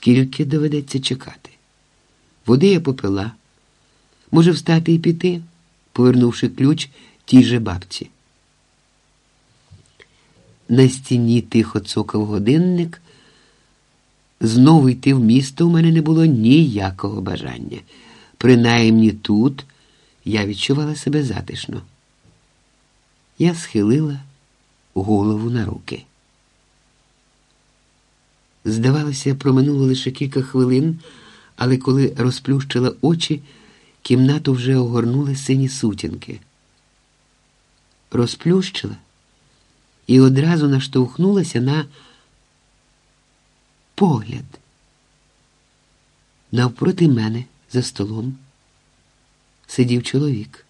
Скільки доведеться чекати? Води я попила. Може, встати і піти, повернувши ключ тій же бабці. На стіні тихо цокав годинник. Знову йти в місто у мене не було ніякого бажання. Принаймні тут я відчувала себе затишно. Я схилила голову на руки. Здавалося, проминуло лише кілька хвилин, але коли розплющила очі, кімнату вже огорнули сині сутінки. Розплющила і одразу наштовхнулася на погляд. Навпроти мене за столом сидів чоловік.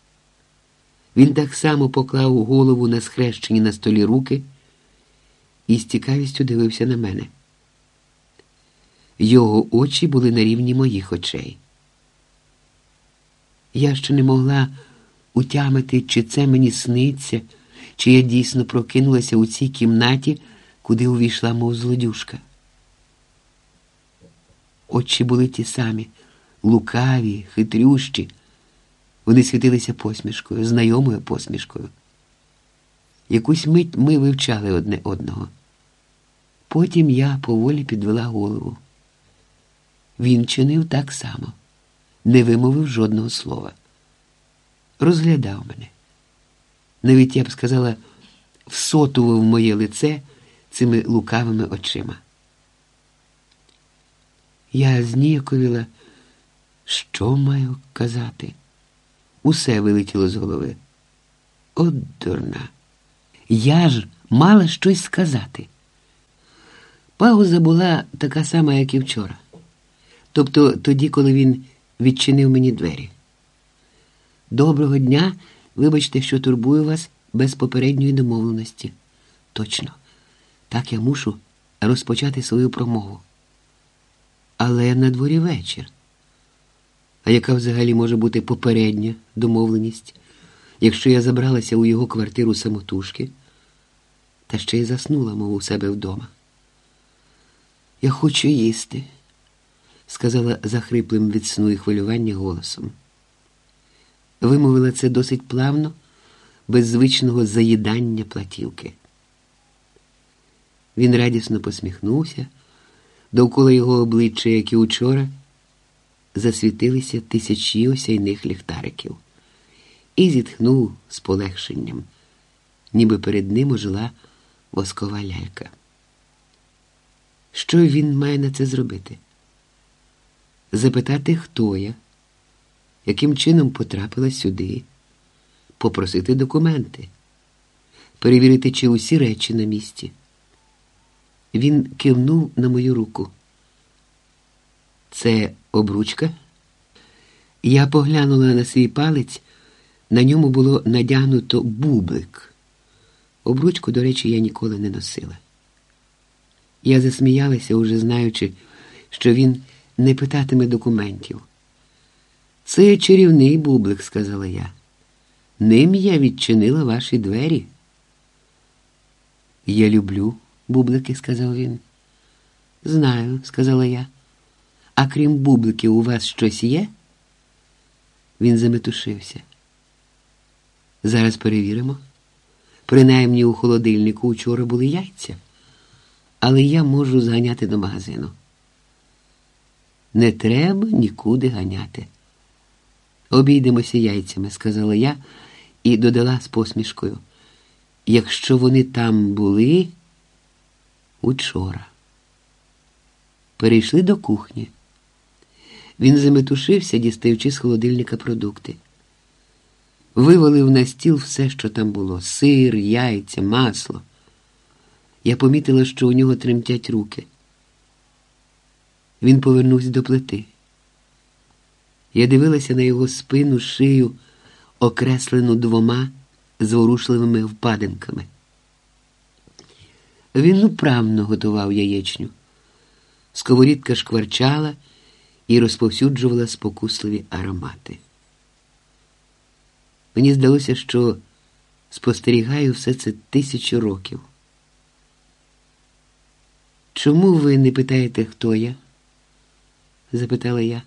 Він так само поклав голову на схрещені на столі руки і з цікавістю дивився на мене. Його очі були на рівні моїх очей. Я ще не могла утямити, чи це мені сниться, чи я дійсно прокинулася у цій кімнаті, куди увійшла, мов злодюшка. Очі були ті самі, лукаві, хитрющі. Вони світилися посмішкою, знайомою посмішкою. Якусь мить ми вивчали одне одного. Потім я поволі підвела голову. Він чинив так само, не вимовив жодного слова. Розглядав мене. Навіть я б сказала, всотував моє лице цими лукавими очима. Я зніяковіла, що маю казати. Усе вилетіло з голови. От дурна. Я ж мала щось сказати. Пауза була така сама, як і вчора. Тобто тоді, коли він відчинив мені двері. Доброго дня, вибачте, що турбую вас без попередньої домовленості. Точно, так я мушу розпочати свою промову. Але на дворі вечір. А яка взагалі може бути попередня домовленість, якщо я забралася у його квартиру самотужки та ще й заснула, мов у себе вдома? Я хочу їсти, сказала захриплим від сну і хвилювання голосом. Вимовила це досить плавно, без звичного заїдання платівки. Він радісно посміхнувся, довкола його обличчя, як і учора засвітилися тисячі осяйних ліхтариків, і зітхнув з полегшенням, ніби перед ним ожила воскова лялька. Що він має на це зробити? Запитати, хто я, яким чином потрапила сюди, попросити документи, перевірити, чи усі речі на місці. Він кивнув на мою руку. Це обручка? Я поглянула на свій палець, на ньому було надягнуто бублик. Обручку, до речі, я ніколи не носила. Я засміялася, уже знаючи, що він не питатиме документів. Це чарівний бублик, сказала я. Ним я відчинила ваші двері. Я люблю бублики, сказав він. Знаю, сказала я. А крім бубликів, у вас щось є? Він заметушився. Зараз перевіримо. Принаймні у холодильнику вчора були яйця, але я можу зганяти до магазину. Не треба нікуди ганяти. Обійдемося яйцями, сказала я і додала з посмішкою. Якщо вони там були учора. Перейшли до кухні. Він заметушився, дістаючи з холодильника продукти. Вивалив на стіл все, що там було: сир, яйця, масло. Я помітила, що у нього тремтять руки. Він повернувся до плити. Я дивилася на його спину, шию, окреслену двома зворушливими впадинками. Він управно готував яєчню. Сковорідка шкварчала і розповсюджувала спокусливі аромати. Мені здалося, що спостерігаю все це тисячу років. Чому ви не питаєте, хто я? Запитала я.